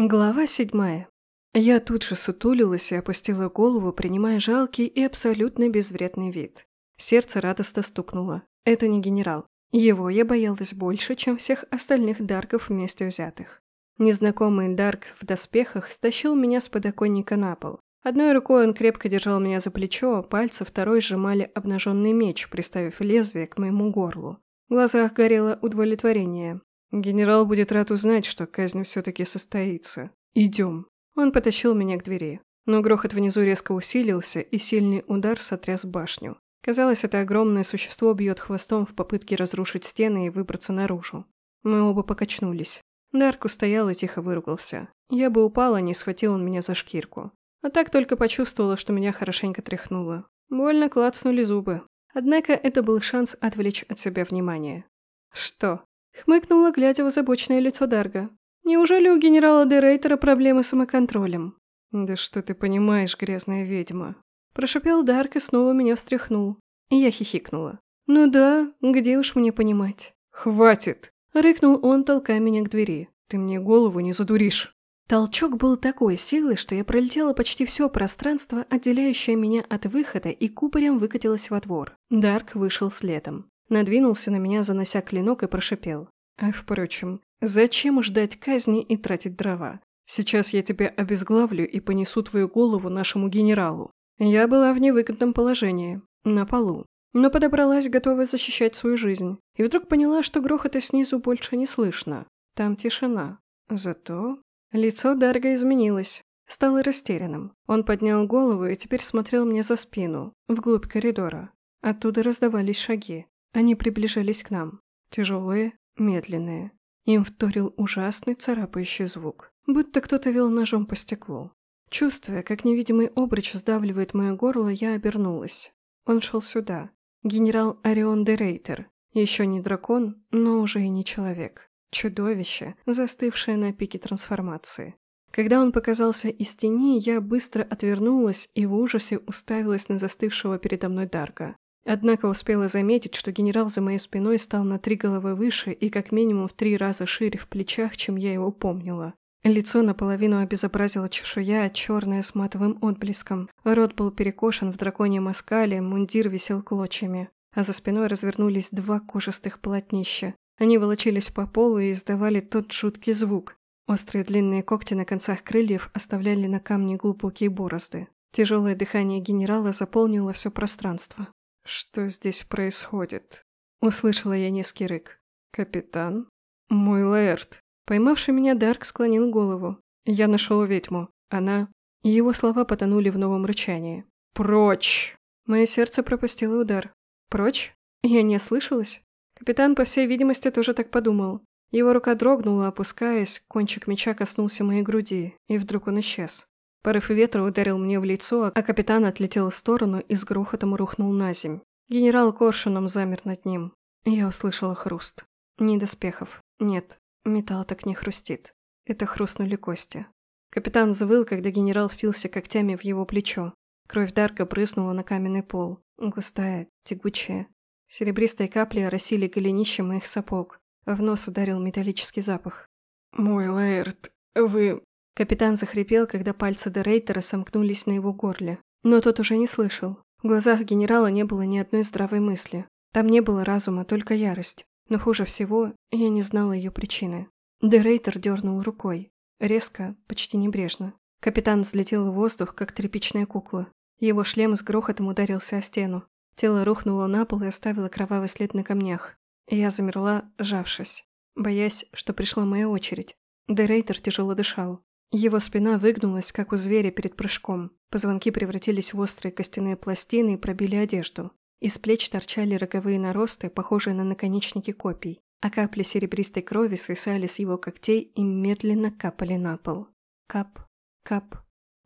Глава седьмая. Я тут же сутулилась и опустила голову, принимая жалкий и абсолютно безвредный вид. Сердце радостно стукнуло. Это не генерал. Его я боялась больше, чем всех остальных дарков вместе взятых. Незнакомый дарк в доспехах стащил меня с подоконника на пол. Одной рукой он крепко держал меня за плечо, а пальцы второй сжимали обнаженный меч, приставив лезвие к моему горлу. В глазах горело удовлетворение. Генерал будет рад узнать, что казнь все-таки состоится. Идем. Он потащил меня к двери. Но грохот внизу резко усилился, и сильный удар сотряс башню. Казалось, это огромное существо бьет хвостом в попытке разрушить стены и выбраться наружу. Мы оба покачнулись. Дарк устоял и тихо выругался. Я бы упала, не схватил он меня за шкирку. А так только почувствовала, что меня хорошенько тряхнуло. Больно клацнули зубы. Однако это был шанс отвлечь от себя внимание. «Что?» Хмыкнула, глядя в озабоченное лицо Дарга. «Неужели у генерала Дерейтера проблемы с самоконтролем?» «Да что ты понимаешь, грязная ведьма?» Прошипел Дарк и снова меня встряхнул. Я хихикнула. «Ну да, где уж мне понимать?» «Хватит!» Рыкнул он, толкая меня к двери. «Ты мне голову не задуришь!» Толчок был такой силы, что я пролетела почти все пространство, отделяющее меня от выхода, и купорем выкатилась во двор. Дарк вышел следом. Надвинулся на меня, занося клинок, и прошипел. А впрочем, зачем ждать казни и тратить дрова? Сейчас я тебя обезглавлю и понесу твою голову нашему генералу. Я была в невыгодном положении, на полу, но подобралась, готовая защищать свою жизнь, и вдруг поняла, что грохота снизу больше не слышно. Там тишина. Зато лицо Дарга изменилось, стало растерянным. Он поднял голову и теперь смотрел мне за спину, вглубь коридора. Оттуда раздавались шаги. Они приближались к нам. Тяжелые, медленные. Им вторил ужасный царапающий звук, будто кто-то вел ножом по стеклу. Чувствуя, как невидимый обруч сдавливает мое горло, я обернулась. Он шел сюда. Генерал Орион де Рейтер. Еще не дракон, но уже и не человек. Чудовище, застывшее на пике трансформации. Когда он показался из тени, я быстро отвернулась и в ужасе уставилась на застывшего передо мной Дарка. Однако успела заметить, что генерал за моей спиной стал на три головы выше и как минимум в три раза шире в плечах, чем я его помнила. Лицо наполовину обезобразило чешуя, черная с матовым отблеском. Рот был перекошен в драконьем оскале, мундир висел клочьями. А за спиной развернулись два кожистых полотнища. Они волочились по полу и издавали тот жуткий звук. Острые длинные когти на концах крыльев оставляли на камне глубокие борозды. Тяжелое дыхание генерала заполнило все пространство. «Что здесь происходит?» Услышала я низкий рык. «Капитан?» «Мой Лэрд!» Поймавший меня Дарк склонил голову. «Я нашел ведьму. Она...» Его слова потонули в новом рычании. «Прочь!» Мое сердце пропустило удар. «Прочь?» Я не ослышалась. Капитан, по всей видимости, тоже так подумал. Его рука дрогнула, опускаясь, кончик меча коснулся моей груди, и вдруг он исчез. Порыв ветра ударил мне в лицо, а капитан отлетел в сторону и с грохотом рухнул на земь. Генерал коршуном замер над ним. Я услышала хруст. Ни доспехов. Нет, металл так не хрустит. Это хрустнули кости. Капитан взвыл, когда генерал впился когтями в его плечо. Кровь Дарка брызнула на каменный пол. Густая, тягучая. Серебристые капли оросили голенище моих сапог. В нос ударил металлический запах. «Мой Лаэрт, вы...» Капитан захрипел, когда пальцы Дерейтера сомкнулись на его горле. Но тот уже не слышал. В глазах генерала не было ни одной здравой мысли. Там не было разума, только ярость. Но хуже всего, я не знала ее причины. Дерейтер дернул рукой. Резко, почти небрежно. Капитан взлетел в воздух, как тряпичная кукла. Его шлем с грохотом ударился о стену. Тело рухнуло на пол и оставило кровавый след на камнях. Я замерла, сжавшись, боясь, что пришла моя очередь. Дерейтер тяжело дышал. Его спина выгнулась, как у зверя перед прыжком. Позвонки превратились в острые костяные пластины и пробили одежду. Из плеч торчали роговые наросты, похожие на наконечники копий, а капли серебристой крови свисали с его когтей и медленно капали на пол. Кап, кап.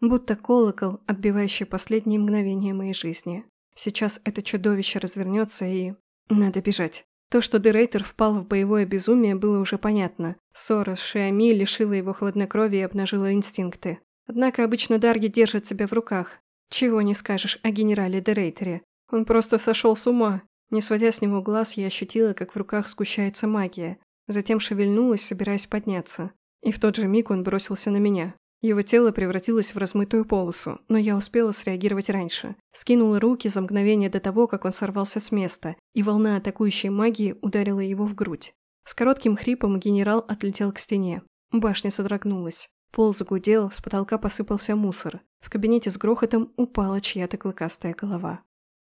Будто колокол, отбивающий последние мгновения моей жизни. Сейчас это чудовище развернется и... Надо бежать. То, что Дерейтер впал в боевое безумие, было уже понятно. Ссора с Шиами лишила его хладнокровия и обнажила инстинкты. Однако обычно Дарги держат себя в руках. Чего не скажешь о генерале Дерейтере. Он просто сошел с ума. Не сводя с него глаз, я ощутила, как в руках сгущается магия. Затем шевельнулась, собираясь подняться. И в тот же миг он бросился на меня. Его тело превратилось в размытую полосу, но я успела среагировать раньше. Скинула руки за мгновение до того, как он сорвался с места, и волна атакующей магии ударила его в грудь. С коротким хрипом генерал отлетел к стене. Башня содрогнулась. Пол загудел, с потолка посыпался мусор. В кабинете с грохотом упала чья-то клыкастая голова.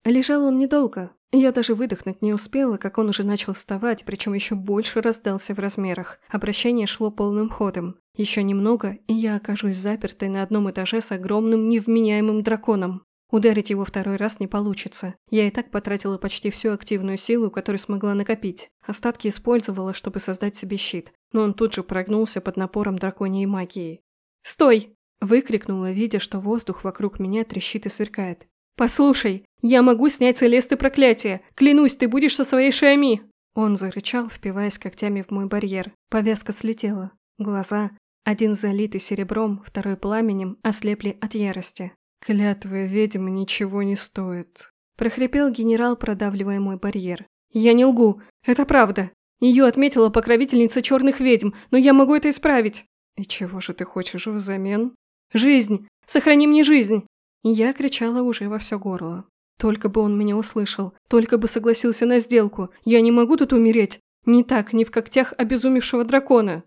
Лежал он недолго. Я даже выдохнуть не успела, как он уже начал вставать, причем еще больше раздался в размерах. Обращение шло полным ходом. Еще немного, и я окажусь запертой на одном этаже с огромным невменяемым драконом. Ударить его второй раз не получится. Я и так потратила почти всю активную силу, которую смогла накопить. Остатки использовала, чтобы создать себе щит, но он тут же прогнулся под напором драконьей магии. «Стой!» – выкрикнула, видя, что воздух вокруг меня трещит и сверкает. «Послушай, я могу снять целесты проклятия! Клянусь, ты будешь со своей Шиами!» Он зарычал, впиваясь когтями в мой барьер. Повязка слетела. Глаза, один залитый серебром, второй пламенем, ослепли от ярости. «Клятва ведьмы ничего не стоит», – прохрипел генерал, продавливая мой барьер. «Я не лгу, это правда. Ее отметила покровительница черных ведьм, но я могу это исправить». «И чего же ты хочешь взамен?» «Жизнь! Сохрани мне жизнь!» Я кричала уже во все горло. Только бы он меня услышал, только бы согласился на сделку. Я не могу тут умереть. Не так, не в когтях обезумевшего дракона.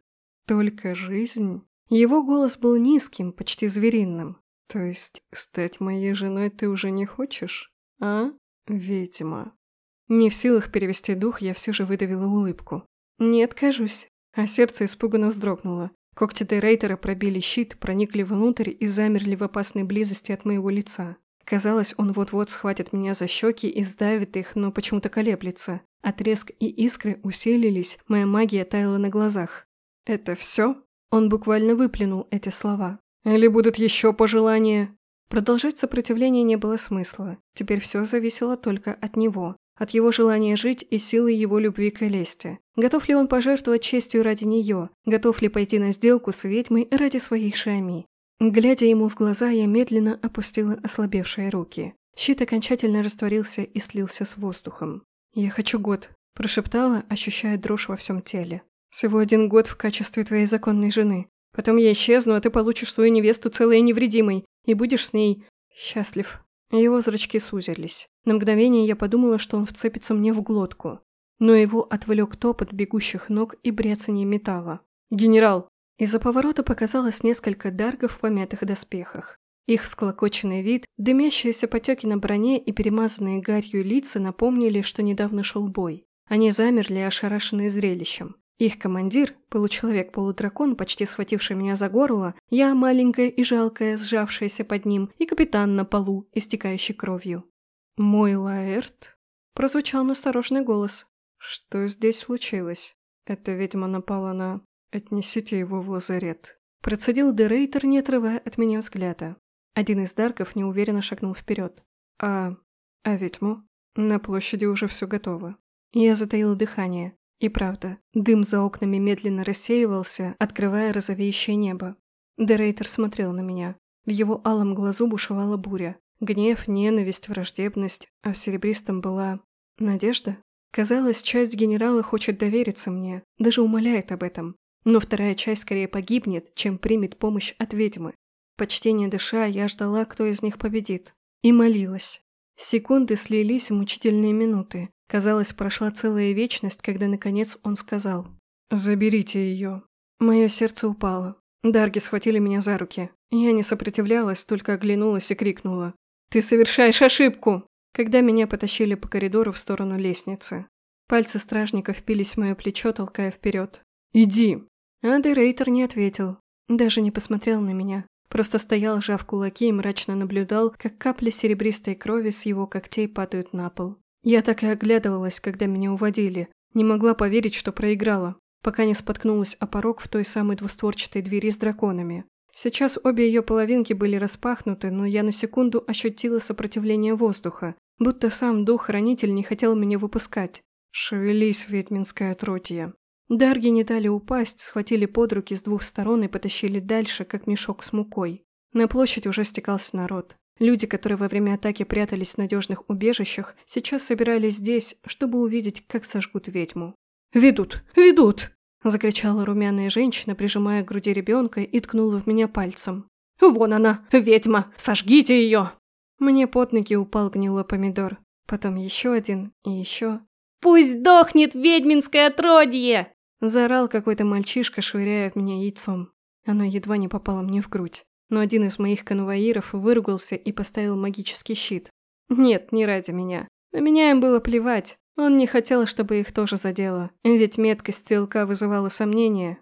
Только жизнь. Его голос был низким, почти звериным. То есть стать моей женой ты уже не хочешь? А? Ведьма. Не в силах перевести дух, я все же выдавила улыбку. Нет, кажусь. А сердце испуганно вздрогнуло. Когти Дерейтера пробили щит, проникли внутрь и замерли в опасной близости от моего лица. Казалось, он вот-вот схватит меня за щеки и сдавит их, но почему-то колеблется. Отрезк и искры усилились, моя магия таяла на глазах. «Это все?» Он буквально выплюнул эти слова. «Или будут еще пожелания?» Продолжать сопротивление не было смысла. Теперь все зависело только от него от его желания жить и силы его любви к Элесте. Готов ли он пожертвовать честью ради нее? Готов ли пойти на сделку с ведьмой ради своей Шами? Глядя ему в глаза, я медленно опустила ослабевшие руки. Щит окончательно растворился и слился с воздухом. «Я хочу год», – прошептала, ощущая дрожь во всем теле. «Всего один год в качестве твоей законной жены. Потом я исчезну, а ты получишь свою невесту целой и невредимой, и будешь с ней счастлив». Его зрачки сузились. На мгновение я подумала, что он вцепится мне в глотку. Но его отвлек топот бегущих ног и бряцание металла. «Генерал!» Из-за поворота показалось несколько даргов в помятых доспехах. Их склокоченный вид, дымящиеся потеки на броне и перемазанные гарью лица напомнили, что недавно шел бой. Они замерли, ошарашенные зрелищем. Их командир, получеловек-полудракон, почти схвативший меня за горло, я маленькая и жалкая, сжавшаяся под ним, и капитан на полу, истекающий кровью. «Мой Лаэрт?» – прозвучал насторожный голос. «Что здесь случилось? Эта ведьма напала на... Отнесите его в лазарет». Процедил Дерейтер, не отрывая от меня взгляда. Один из дарков неуверенно шагнул вперед. «А... а ведьму?» На площади уже все готово. Я затаил дыхание. И правда, дым за окнами медленно рассеивался, открывая розовеющее небо. Дерейтер смотрел на меня. В его алом глазу бушевала буря. Гнев, ненависть, враждебность, а в серебристом была... надежда? Казалось, часть генерала хочет довериться мне, даже умоляет об этом. Но вторая часть скорее погибнет, чем примет помощь от ведьмы. Почти не дыша, я ждала, кто из них победит. И молилась. Секунды слились в мучительные минуты. Казалось, прошла целая вечность, когда, наконец, он сказал «Заберите ее». Мое сердце упало. Дарги схватили меня за руки. Я не сопротивлялась, только оглянулась и крикнула «Ты совершаешь ошибку!» Когда меня потащили по коридору в сторону лестницы. Пальцы стражника впились в мое плечо, толкая вперед. «Иди!» А Дерейтер не ответил. Даже не посмотрел на меня. Просто стоял, сжав кулаки и мрачно наблюдал, как капли серебристой крови с его когтей падают на пол. Я так и оглядывалась, когда меня уводили. Не могла поверить, что проиграла, пока не споткнулась о порог в той самой двустворчатой двери с драконами. Сейчас обе ее половинки были распахнуты, но я на секунду ощутила сопротивление воздуха, будто сам дух-хранитель не хотел меня выпускать. Шевелись, ведьминское отродье. Дарги не дали упасть, схватили под руки с двух сторон и потащили дальше, как мешок с мукой. На площадь уже стекался народ. Люди, которые во время атаки прятались в надежных убежищах, сейчас собирались здесь, чтобы увидеть, как сожгут ведьму. «Ведут! Ведут!» Закричала румяная женщина, прижимая к груди ребенка и ткнула в меня пальцем. «Вон она, ведьма! Сожгите ее!» Мне под ноги упал гнилой помидор. Потом еще один и еще. «Пусть дохнет ведьминское отродье!» Заорал какой-то мальчишка, швыряя в меня яйцом. Оно едва не попало мне в грудь. Но один из моих конвоиров выругался и поставил магический щит. Нет, не ради меня. На меня им было плевать. Он не хотел, чтобы их тоже задело. Ведь меткость стрелка вызывала сомнения.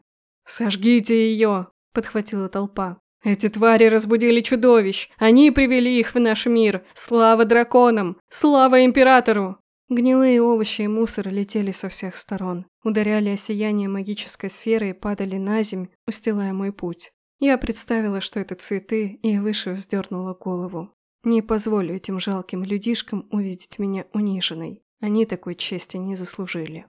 «Сожгите ее!» – подхватила толпа. «Эти твари разбудили чудовищ! Они привели их в наш мир! Слава драконам! Слава императору!» Гнилые овощи и мусор летели со всех сторон, ударяли о сияние магической сферы и падали на земь, устилая мой путь. Я представила, что это цветы, и выше вздернула голову. Не позволю этим жалким людишкам увидеть меня униженной. Они такой чести не заслужили.